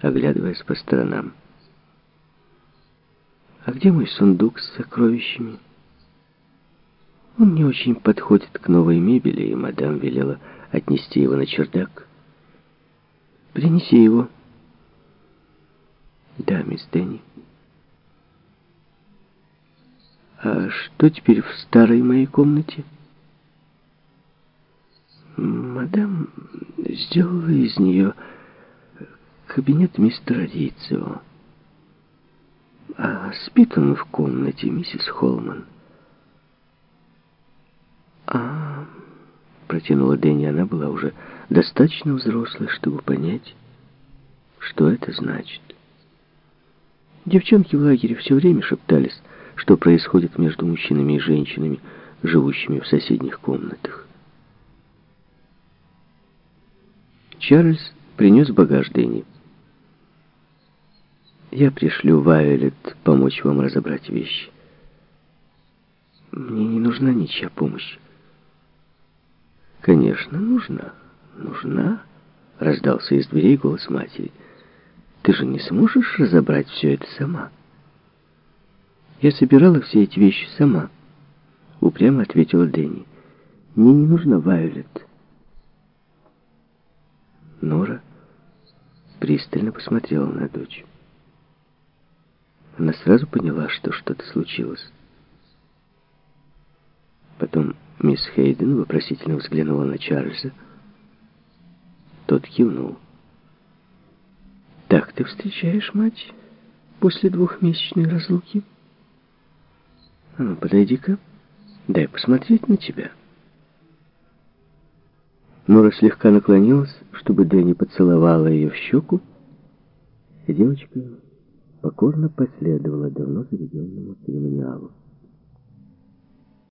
оглядываясь по сторонам. «А где мой сундук с сокровищами?» Он не очень подходит к новой мебели, и мадам велела отнести его на чердак. «Принеси его». «Да, мисс Дэнни». «А что теперь в старой моей комнате?» «Мадам сделала из нее кабинет мистера Рицио. А спит он в комнате миссис Холман». «А, — протянула Дэнни, — она была уже достаточно взрослой, чтобы понять, что это значит. Девчонки в лагере все время шептались, что происходит между мужчинами и женщинами, живущими в соседних комнатах. Чарльз принес багаж Дэнни. «Я пришлю Вайолет помочь вам разобрать вещи. Мне не нужна ничья помощь. «Конечно, нужна, нужна», — раздался из дверей голос матери. «Ты же не сможешь разобрать все это сама?» «Я собирала все эти вещи сама», — упрямо ответила Дэнни. «Мне не нужна Вайолет». Нора пристально посмотрела на дочь. Она сразу поняла, что что-то случилось. Потом Мисс Хейден вопросительно взглянула на Чарльза. Тот кивнул. «Так ты встречаешь мать после двухмесячной разлуки? А ну, подойди-ка, дай посмотреть на тебя». Нора слегка наклонилась, чтобы Дэнни поцеловала ее в щеку, и девочка покорно последовала давно заведенному церемониалу.